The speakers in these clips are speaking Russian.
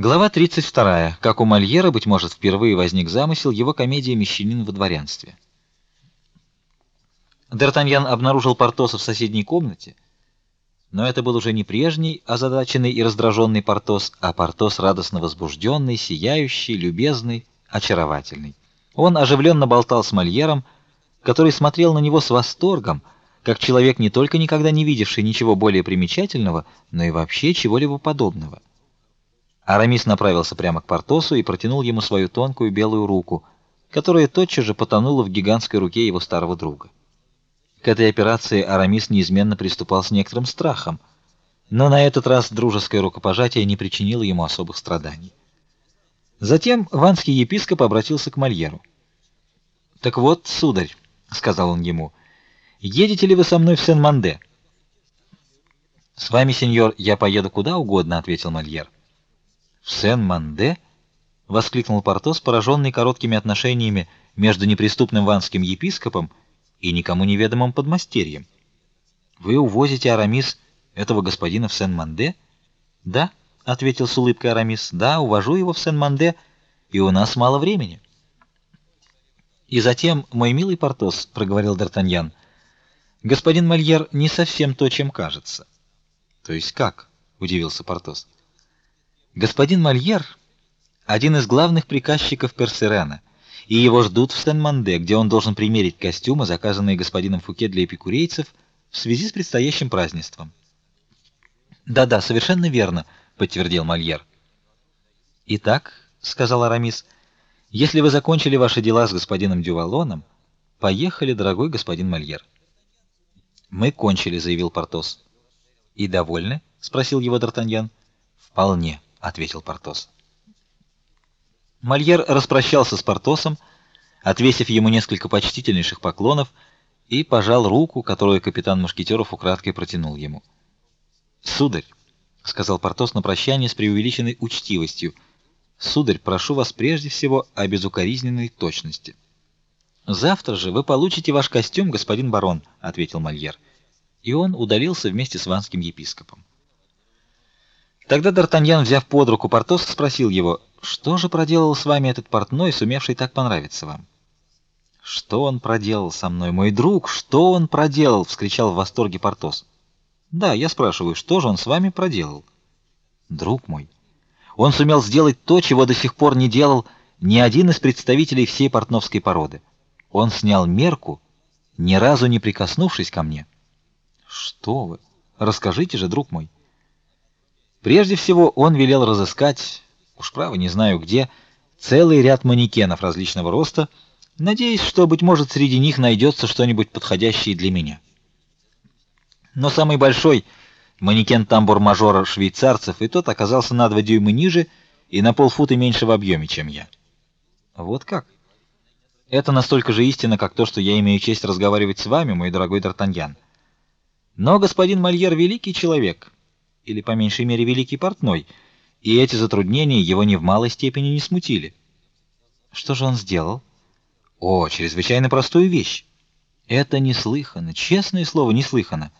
Глава 32. Как у Мольера, быть может, впервые возник замысел его комедии Мещанин во дворянстве. Д'Артаньян обнаружил Портоса в соседней комнате, но это был уже не прежний, озадаченный и раздраженный Портос, а Портос радостно возбужденный, сияющий, любезный, очаровательный. Он оживленно болтал с Мольером, который смотрел на него с восторгом, как человек не только никогда не видевший ничего более примечательного, но и вообще чего-либо подобного. Арамис направился прямо к Портосу и протянул ему свою тонкую белую руку, которая тотчас же потонула в гигантской руке его старого друга. К этой операции Арамис неизменно приступал с некоторым страхом, но на этот раз дружеское рукопожатие не причинило ему особых страданий. Затем ванский епископ обратился к Мольеру. "Так вот, сударь", сказал он ему, "едете ли вы со мной в Сен-Манде?" "С вами, сеньор, я поеду куда угодно", ответил Мольер. В Сен-Манде? воскликнул Портос, пораженный короткими отношениями между неприступным ванским епископом и никому неведомым подмастерьем. Вы увозите Арамис этого господина в Сен-Манде? Да, ответил с улыбкой Арамис. Да, увожу его в Сен-Манде, и у нас мало времени. И затем, мой милый Портос, проговорил Д'Артаньян, господин Мольер не совсем то, чем кажется. То есть как? удивился Портос. Господин Мольер один из главных приказчиков Персерена, и его ждут в Сен-Манде, где он должен примерить костюмы, заказанные господином Фуке для эпикурейцев в связи с предстоящим празднеством. Да-да, совершенно верно, подтвердил Мольер. Итак, сказал Арамис, если вы закончили ваши дела с господином Дювалоном, поехали, дорогой господин Мольер. Мы кончили, заявил Портос. И довольны? спросил его Д'Артаньян. Вполне ответил Портос. Мольер распрощался с Портосом, отвесив ему несколько почтительнейших поклонов и пожал руку, которую капитан мушкетеров украдкой протянул ему. "Сударь", сказал Портос на прощание с преувеличенной учтивостью. "Сударь, прошу вас прежде всего о безукоризненной точности". "Завтра же вы получите ваш костюм, господин барон", ответил Мольер. И он удалился вместе с ванским епископом. Тогда Д'Артаньян, взяв под руку Портоса, спросил его: "Что же проделал с вами этот портной, сумевший так понравиться вам?" "Что он проделал со мной, мой друг? Что он проделал?" вскричал в восторге Портос. "Да, я спрашиваю, что же он с вами проделал?" "Друг мой, он сумел сделать то, чего до сих пор не делал ни один из представителей всей портновской породы. Он снял мерку, ни разу не прикоснувшись ко мне." "Что вы? Расскажите же, друг мой." Прежде всего, он велел разыскать, уж право не знаю где, целый ряд манекенов различного роста, надеясь, что быть может среди них найдется что-нибудь подходящее для меня. Но самый большой манекен тамбур-мажора швейцарцев, и тот оказался на два дюйма ниже и на полфута меньше в объеме, чем я. Вот как? Это настолько же истинно, как то, что я имею честь разговаривать с вами, мой дорогой Д'Артаньян. Но господин Мольер великий человек или по меньшей мере великий портной, и эти затруднения его ни в малой степени не смутили. Что же он сделал? О, чрезвычайно простую вещь. Это неслыханно, честное слово, неслыханно.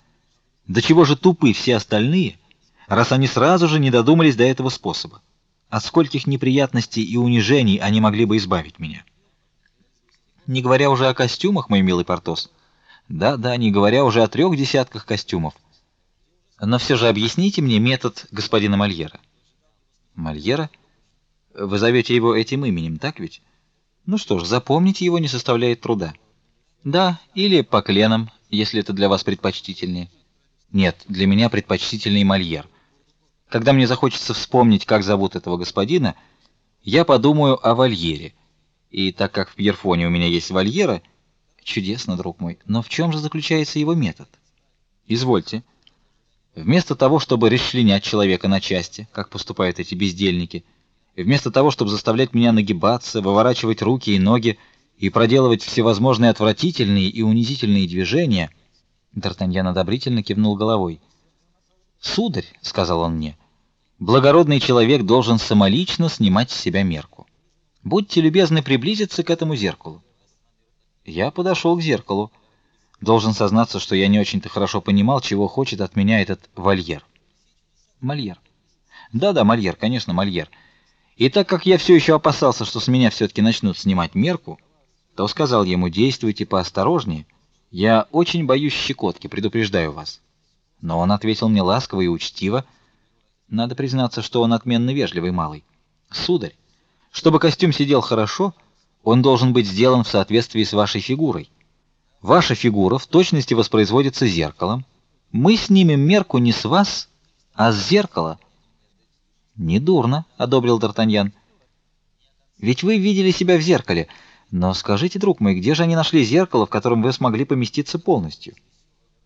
До чего же тупы все остальные, раз они сразу же не додумались до этого способа? От скольких неприятностей и унижений они могли бы избавить меня? Не говоря уже о костюмах, мой милый Портос. Да-да, не говоря уже о трех десятках костюмов. Но все же объясните мне метод господина Мольера. Мольера? Вы зовете его этим именем, так ведь? Ну что ж, запомнить его не составляет труда. Да, или по кленам, если это для вас предпочтительнее. Нет, для меня предпочтительнее Мольер. Когда мне захочется вспомнить, как зовут этого господина, я подумаю о Вольере. И так как в Пьерфоне у меня есть Вольера, чудесно, друг мой. Но в чем же заключается его метод? Извольте. Вместо того, чтобы расчленять человека на части, как поступают эти бездельники, вместо того, чтобы заставлять меня нагибаться, выворачивать руки и ноги и проделывать всевозможные отвратительные и унизительные движения, Д'Артаньян одобрительно кивнул головой. "Сударь", сказал он мне, "благородный человек должен самолично снимать с себя мерку. Будьте любезны приблизиться к этому зеркалу". Я подошел к зеркалу. Должен сознаться, что я не очень-то хорошо понимал, чего хочет от меня этот Вольер. Мольер. Да-да, Мольер, конечно, Мольер. И так как я все еще опасался, что с меня все таки начнут снимать мерку, то сказал ему: "Действуйте поосторожнее. Я очень боюсь щекотки, предупреждаю вас". Но он ответил мне ласково и учтиво. Надо признаться, что он отменно вежливый малый. "Сударь, чтобы костюм сидел хорошо, он должен быть сделан в соответствии с вашей фигурой. Ваша фигура в точности воспроизводится зеркалом. Мы снимем мерку не с вас, а с зеркала". Недурно, одобрил Д'Артаньян. Ведь вы видели себя в зеркале. Но скажите, друг мой, где же они нашли зеркало, в котором вы смогли поместиться полностью?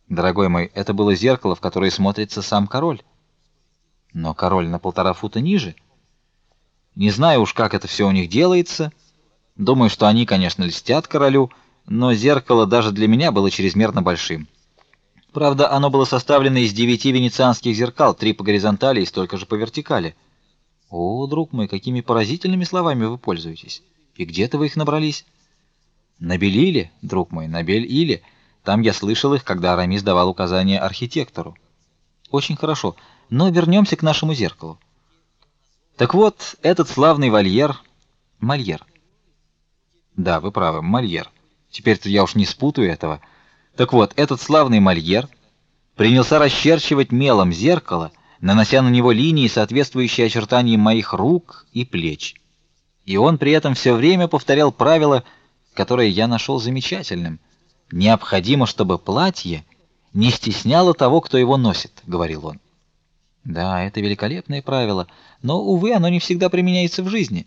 Дорогой мой, это было зеркало, в которое смотрится сам король. Но король на полтора фута ниже. Не знаю уж, как это все у них делается. Думаю, что они, конечно, льстят королю, но зеркало даже для меня было чрезмерно большим. Правда, оно было составлено из девяти венецианских зеркал, три по горизонтали и столько же по вертикали. О, друг мой, какими поразительными словами вы пользуетесь. И где-то вы их набрались? На Белиле, друг мой, на Бель-Иле. Там я слышал их, когда Арамис давал указания архитектору. Очень хорошо. Но вернемся к нашему зеркалу. Так вот, этот славный вольер Мольер. Да, вы правы, Мольер. Теперь-то я уж не спутаю этого. Так вот, этот славный Мольер принялся расчерчивать мелом зеркало, нанося на него линии, соответствующие очертаниям моих рук и плеч. И он при этом все время повторял правило, которое я нашел замечательным: необходимо, чтобы платье не стесняло того, кто его носит, говорил он. Да, это великолепное правило, но увы, оно не всегда применяется в жизни.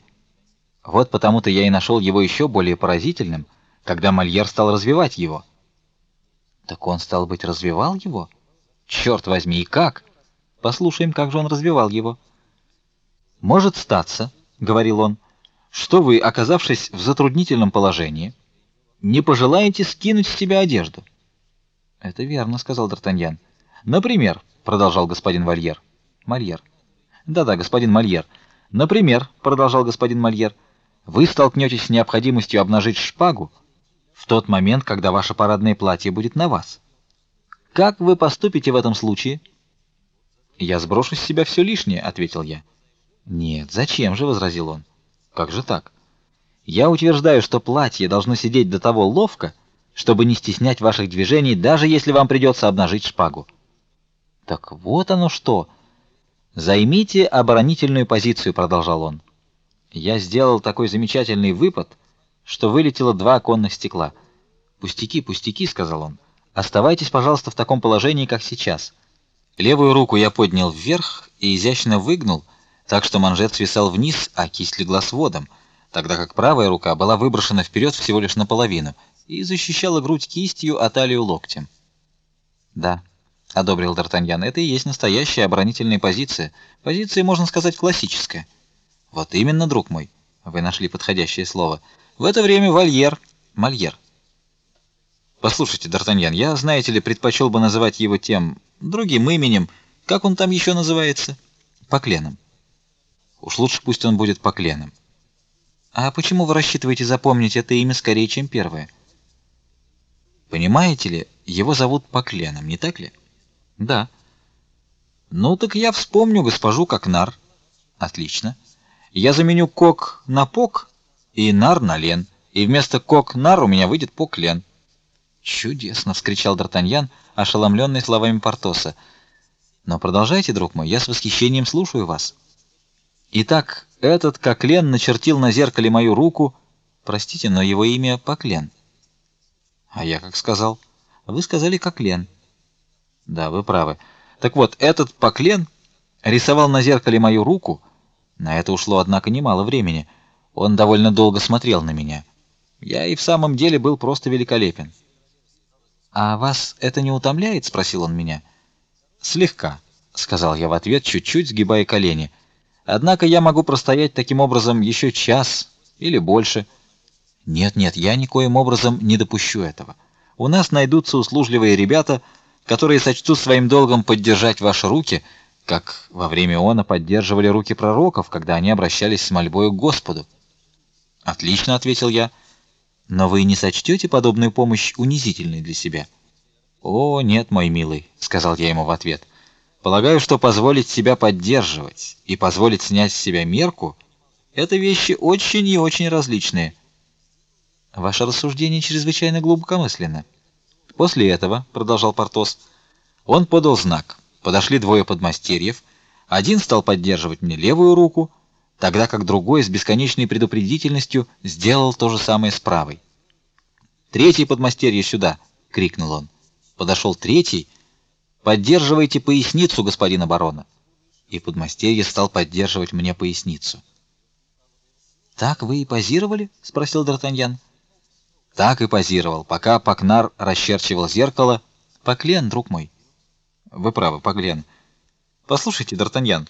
Вот потому-то я и нашел его еще более поразительным, когда Мольер стал развивать его. Так он стал быть развивал его? Черт возьми, и как? Послушаем, как же он развивал его. Может статься, говорил он, что вы, оказавшись в затруднительном положении, не пожелаете скинуть с себя одежду. Это верно, сказал Д'Артаньян. Например, продолжал господин Вальер. Мольер. Да-да, господин Мольер. Например, продолжал господин Мольер, вы столкнетесь с необходимостью обнажить шпагу в тот момент, когда ваше парадное платье будет на вас. Как вы поступите в этом случае? Я сброшу с себя все лишнее, ответил я. Нет, зачем же, возразил он. Как же так? Я утверждаю, что платье должно сидеть до того ловко, чтобы не стеснять ваших движений, даже если вам придется обнажить шпагу. Так вот оно что. Займите оборонительную позицию, продолжал он. Я сделал такой замечательный выпад, что вылетело два оконных стекла. "Пустяки, пустяки", сказал он. "Оставайтесь, пожалуйста, в таком положении, как сейчас". Левую руку я поднял вверх и изящно выгнул, так что манжет свисал вниз, а кисть легла сводом, тогда как правая рука была выброшена вперед всего лишь наполовину и защищала грудь кистью, а талию локтем. Да, одобрил Д'Артаньян. Это и есть настоящая оборонительная позиция. Позиция, можно сказать, классическая. Вот именно, друг мой. Вы нашли подходящее слово. В это время Вольер, Мольер. Послушайте, Д'Артаньян, я, знаете ли, предпочел бы называть его тем другим именем, как он там еще называется? Покленом. Уж лучше пусть он будет Покленом. А почему вы рассчитываете запомнить это имя скорее, чем первое? Понимаете ли, его зовут Покленом, не так ли? Да. Ну так я вспомню госпожу Кокнар. Отлично. Я заменю Кок на Пок и нар на лен, и вместо кок-нар у меня выйдет пок-лен. Чудесно, вскричал Д'Артаньян, ошеломленный словами Портоса. Но продолжайте, друг мой, я с восхищением слушаю вас. Итак, этот Коклен начертил на зеркале мою руку. Простите, но его имя Поклен. А я как сказал? Вы сказали Коклен. Да, вы правы. Так вот, этот Поклен рисовал на зеркале мою руку. На это ушло однако немало времени. Он довольно долго смотрел на меня. Я и в самом деле был просто великолепен. А вас это не утомляет, спросил он меня. Слегка, сказал я в ответ, чуть-чуть сгибая колени. Однако я могу простоять таким образом еще час или больше. Нет, нет, я никоим образом не допущу этого. У нас найдутся услужливые ребята, которые сочтут своим долгом поддержать ваши руки, как во время она поддерживали руки пророков, когда они обращались с мольбой к Господу. Отлично, ответил я. Но вы не сочтете подобную помощь унизительной для себя? О, нет, мой милый, сказал я ему в ответ. Полагаю, что позволить себя поддерживать и позволить снять с себя мерку Это вещи очень и очень различные. Ваше рассуждение чрезвычайно глубокомысленно. После этого, продолжал Портос, он подал знак. Подошли двое подмастерьев. Один стал поддерживать мне левую руку, тогда как другой с бесконечной предупредительностью сделал то же самое с правой. Третий подмастерье сюда, крикнул он. Подошел третий. Поддерживайте поясницу господина барона. И подмастерье стал поддерживать мне поясницу. Так вы и позировали? спросил Д'Артаньян. Так и позировал, пока Пакнар расчерчивал зеркало. Поклен, друг мой. Вы правы, Поклен. Послушайте, Д'Артаньян,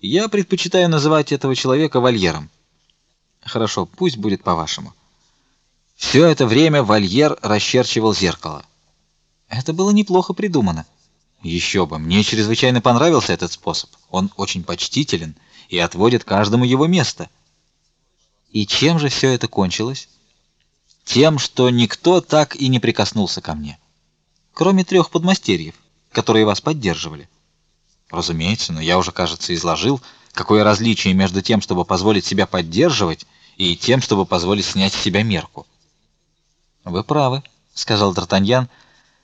я предпочитаю называть этого человека Вольером. Хорошо, пусть будет по-вашему. Все это время Вольер расчерчивал зеркало. Это было неплохо придумано. Еще бы, мне чрезвычайно понравился этот способ. Он очень почтителен и отводит каждому его место. И чем же все это кончилось? Тем, что никто так и не прикоснулся ко мне, кроме трех подмастерьев, которые вас поддерживали. Разумеется, но я уже, кажется, изложил, какое различие между тем, чтобы позволить себя поддерживать, и тем, чтобы позволить снять с себя мерку. Вы правы, сказал Д'Артаньян,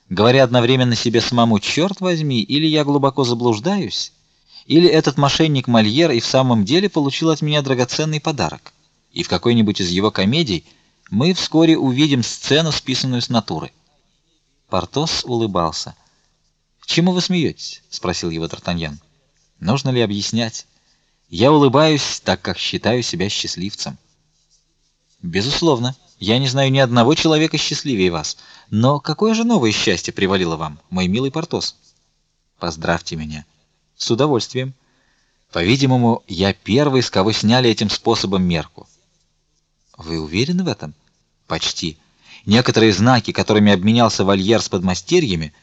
говоря одновременно себе самому: «Черт возьми, или я глубоко заблуждаюсь, или этот мошенник Мольер и в самом деле получил от меня драгоценный подарок» и в какой-нибудь из его комедий мы вскоре увидим сцену, списанную с натуры. Портос улыбался. "Чему вы смеетесь?» — спросил его Д'Артаньян. "Нужно ли объяснять? Я улыбаюсь, так как считаю себя счастливцем". "Безусловно, я не знаю ни одного человека счастливее вас. Но какое же новое счастье привалило вам, мой милый Портос?" "Поздравьте меня". "С удовольствием. По-видимому, я первый, с кого сняли этим способом мерку. Вы уверены в этом? Почти. Некоторые знаки, которыми обменялся Вольер с подмастерьями,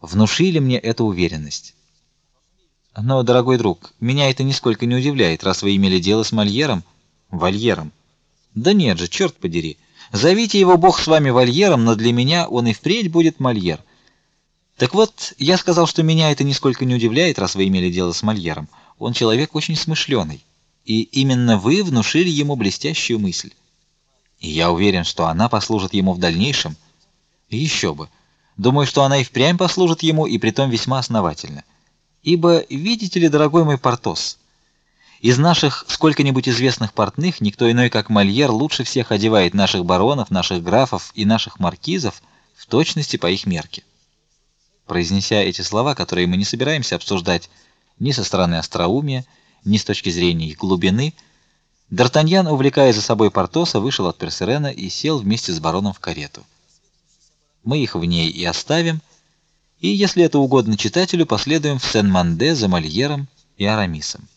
внушили мне эту уверенность. Но, дорогой друг, меня это нисколько не удивляет, раз вы имели дело с Мольером, Вольером. Да нет же, черт подери. Зовите его Бог с вами Вольером, но для меня он и впредь будет Мольер. Так вот, я сказал, что меня это нисколько не удивляет, раз вы имели дело с Мольером. Он человек очень смышленый, и именно вы внушили ему блестящую мысль. И я уверен, что она послужит ему в дальнейшем. Еще бы. Думаю, что она и впрямь послужит ему, и притом весьма основательно. Ибо, видите ли, дорогой мой Портос, из наших сколько-нибудь известных портных никто иной, как Мольер, лучше всех одевает наших баронов, наших графов и наших маркизов в точности по их мерке. Произнеся эти слова, которые мы не собираемся обсуждать ни со стороны остроумия, ни с точки зрения их глубины, Д'Артаньян, увлекая за собой Портоса, вышел от Персерена и сел вместе с бароном в карету. Мы их в ней и оставим, и, если это угодно читателю, последуем в Сен-Манде за Мольером и Арамисом.